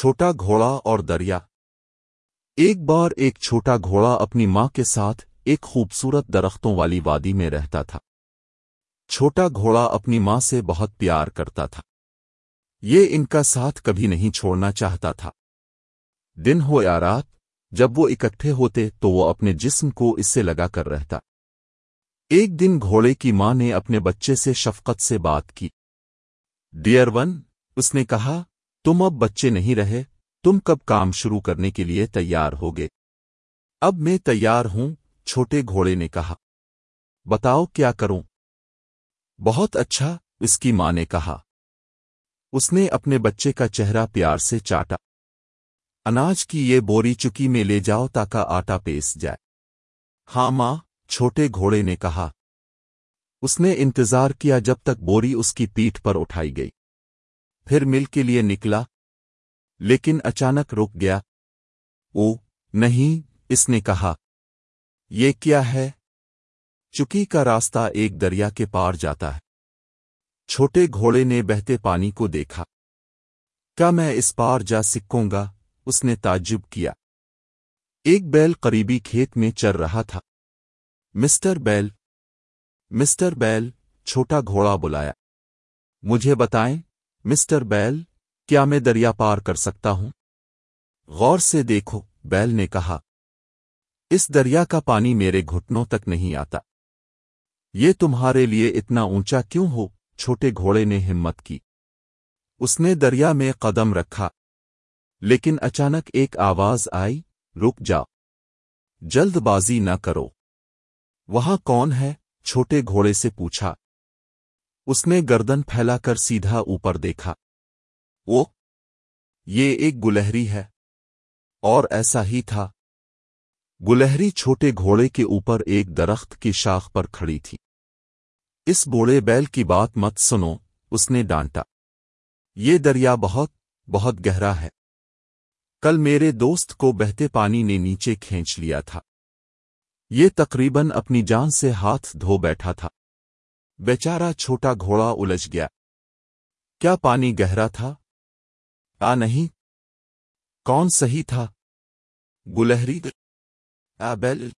چھوٹا گھوڑا اور دریا۔ ایک بار ایک چھوٹا گھوڑا اپنی ماں کے ساتھ ایک خوبصورت درختوں والی وادی میں رہتا تھا۔ چھوٹا گھوڑا اپنی ماں سے بہت پیار کرتا تھا۔ یہ ان کا ساتھ کبھی نہیں چھوڑنا چاہتا تھا۔ دن ہو یا رات، جب وہ اکٹھے ہوتے تو وہ اپنے جسم کو اس سے لگا کر رہتا۔ ایک دن گھوڑے کی ماں نے اپنے بچے سے شفقت سے بات کی۔ ڈیئر ون، اس نے کہا تم اب بچے نہیں رہے، تم کب کام شروع کرنے کے لیے تیار ہوگے؟ اب میں تیار ہوں، چھوٹے گھوڑے نے کہا۔ بتاؤ کیا کروں؟ بہت اچھا اس کی ماں نے کہا۔ اس نے اپنے بچے کا چہرہ پیار سے چاٹا۔ اناج کی یہ بوری چکی میں لے جاؤ تاکہ آٹا پیس جائے۔ ہاں ماں، چھوٹے گھوڑے نے کہا۔ اس نے انتظار کیا جب تک بوری اس کی پیٹھ پر اٹھائی گئی۔ پھر مل کے لیے نکلا۔ لیکن اچانک رک گیا۔ او، نہیں، اس نے کہا۔ یہ کیا ہے؟ چکی کا راستہ ایک دریا کے پار جاتا ہے۔ چھوٹے گھوڑے نے بہتے پانی کو دیکھا۔ کیا میں اس پار جا سکوں گا؟ اس نے تعجب کیا۔ ایک بیل قریبی کھیت میں چر رہا تھا۔ مسٹر بیل مسٹر بیل، چھوٹا گھوڑا بلایا۔ مجھے بتائیں مسٹر بیل، کیا میں دریا پار کر سکتا ہوں؟ غور سے دیکھو، بیل نے کہا، اس دریا کا پانی میرے گھٹنوں تک نہیں آتا۔ یہ تمہارے لیے اتنا اونچا کیوں ہو؟ چھوٹے گھوڑے نے ہمت کی۔ اس نے دریا میں قدم رکھا۔ لیکن اچانک ایک آواز آئی، رک جا جلد بازی نہ کرو۔ وہاں کون ہے؟ چھوٹے گھوڑے سے پوچھا۔ اس نے گردن پھیلا کر سیدھا اوپر دیکھا۔ وہ یہ ایک گلہری ہے۔ اور ایسا ہی تھا۔ گلہری چھوٹے گھوڑے کے اوپر ایک درخت کی شاخ پر کھڑی تھی۔ اس بوڑے بیل کی بات مت سنو، اس نے ڈانٹا۔ یہ دریا بہت بہت گہرا ہے۔ کل میرے دوست کو بہتے پانی نے نیچے کھینچ لیا تھا۔ یہ تقریباً اپنی جان سے ہاتھ دھو بیٹھا تھا۔ بیچارہ چھوٹا گھوڑا الجھ گیا۔ کیا پانی گہرا تھا؟ آ نہیں۔ کون صحیح تھا؟ گلہری۔ آ، بیل۔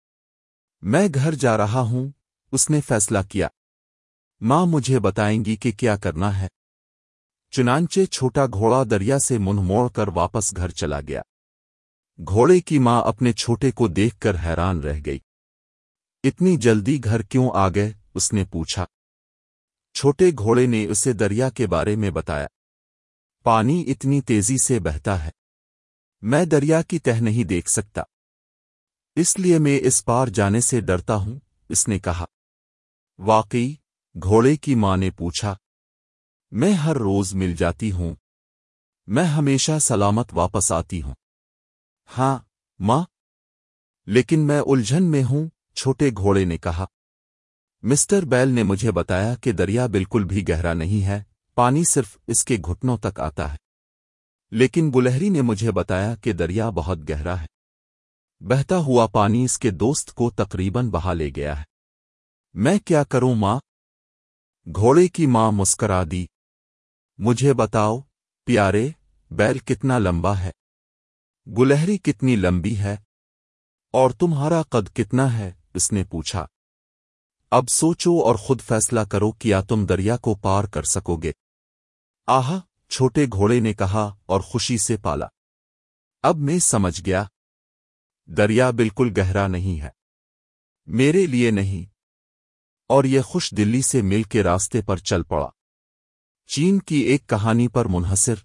میں گھر جا رہا ہوں۔ اس نے فیصلہ کیا۔ ماں مجھے بتائیں گی کہ کیا کرنا ہے۔ چنانچے چھوٹا گھوڑا دریا سے منہ موڑ کر واپس گھر چلا گیا۔ گھوڑے کی ماں اپنے چھوٹے کو دیکھ کر حیران رہ گئی۔ اتنی جلدی گھر کیوں آ گئے؟ اس نے پوچھا۔ چھوٹے گھوڑے نے اسے دریا کے بارے میں بتایا۔ پانی اتنی تیزی سے بہتا ہے۔ میں دریا کی تہ نہیں دیکھ سکتا۔ اس لیے میں اس پار جانے سے ڈرتا ہوں، اس نے کہا۔ واقعی، گھوڑے کی ماں نے پوچھا۔ میں ہر روز مل جاتی ہوں۔ میں ہمیشہ سلامت واپس آتی ہوں۔ ہاں ماں۔ لیکن میں الجھن میں ہوں، چھوٹے گھوڑے نے کہا۔ مسٹر بیل نے مجھے بتایا کہ دریا بالکل بھی گہرا نہیں ہے، پانی صرف اس کے گھٹنوں تک آتا ہے۔ لیکن گلہری نے مجھے بتایا کہ دریا بہت گہرا ہے۔ بہتا ہوا پانی اس کے دوست کو تقریباً بہا لے گیا ہے۔ میں کیا کروں ماں؟ گھوڑے کی ماں مسکرا دی۔ مجھے بتاؤ، پیارے، بیل کتنا لمبا ہے۔ گلہری کتنی لمبی ہے، اور تمہارا قد کتنا ہے؟ اس نے پوچھا۔ اب سوچو اور خود فیصلہ کرو کیا تم دریا کو پار کر سکو گے۔ آہا، چھوٹے گھوڑے نے کہا اور خوشی سے پالا۔ اب میں سمجھ گیا۔ دریا بالکل گہرا نہیں ہے۔ میرے لیے نہیں۔ اور یہ خوش دلی سے مل کے راستے پر چل پڑا۔ چین کی ایک کہانی پر منحصر